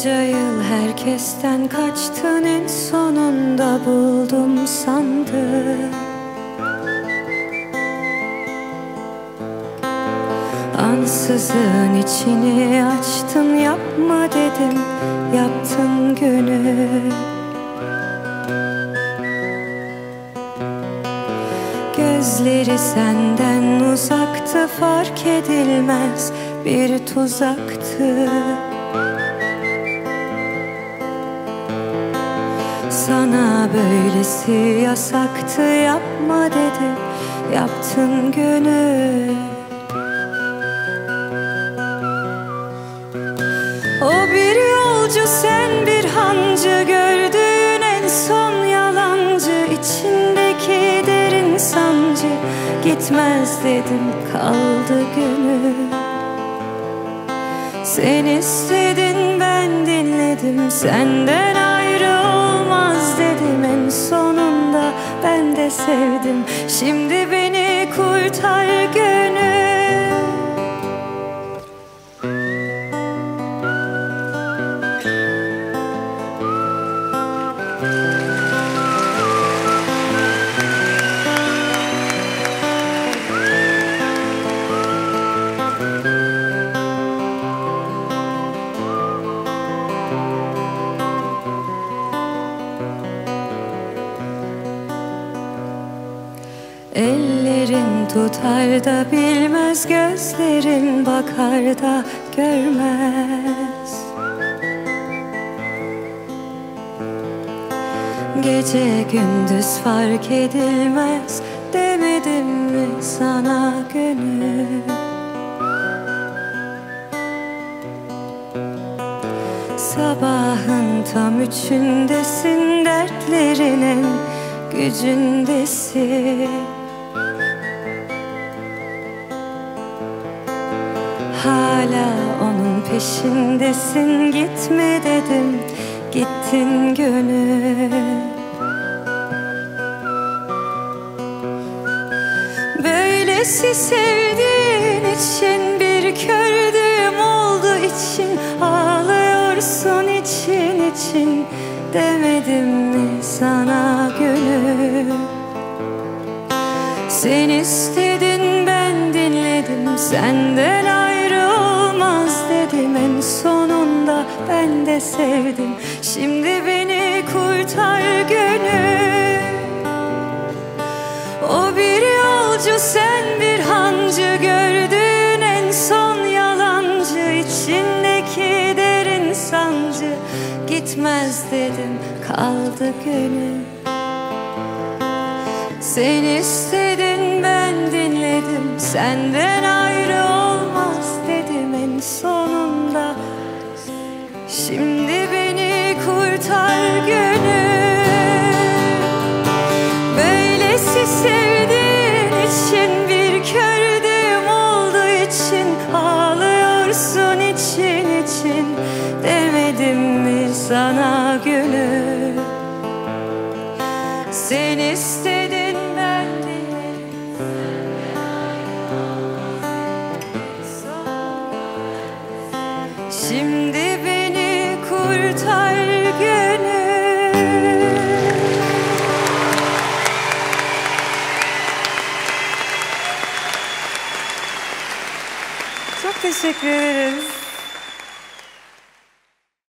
Bunca yıl herkesten kaçtın en sonunda buldum sandım. Ansızın içini açtın yapma dedim yaptın gönül Gözleri senden uzaktı fark edilmez bir tuzaktı Sana böylesi yasaktı yapma dedi Yaptın gönül O bir yolcu sen bir hancı Gördüğün en son yalancı içindeki derin sancı Gitmez dedim kaldı gönül Sen istedin ben dinledim Senden Sonunda ben de sevdim. Şimdi beni kurtar gönül Ellerin tutar da bilmez Gözlerin bakar da görmez. Gece gündüz fark edilmez Demedim mi sana gönül Sabahın tam üçündesin Dertlerinin gücündesin Hala onun peşindesin. Gitme dedim Gittin gönül. Böylesi sevdiğin için Bir kördüğüm oldu için. Ağlıyorsun için için Demedim mi sana gönül? Sen istedin ben dinledim. Senden ben de sevdim. Şimdi beni kurtar gönül O bir yolcu sen bir hancı Gördüğün en son yalancı. İçindeki derin sancı Gitmez dedim kaldı gönül Sen istedin ben dinledim Senden ayrı Şimdi beni kurtar gönül Böylesi sevdiğin için bir kördüğüm olduğu için Ağlıyorsun için için. Demedim mi sana gönül Sen istedin ben dinledim Şimdi gönül Çok teşekkür ederiz.